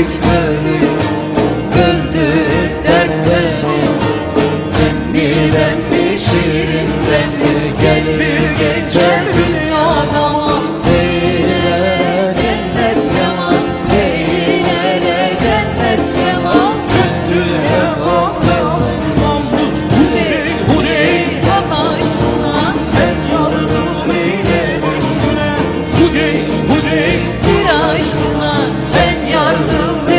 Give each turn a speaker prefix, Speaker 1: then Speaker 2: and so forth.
Speaker 1: gitmeyi Güldü dertleri Benli benli şirin Gel bir gece dünyadama Eylere cennet yaman Eylere cennet yaman Kötüye basamet mahmut Huley huley Kafaşına sen yardım eyle düşküne Huley huley Bir aşkına sen não, não.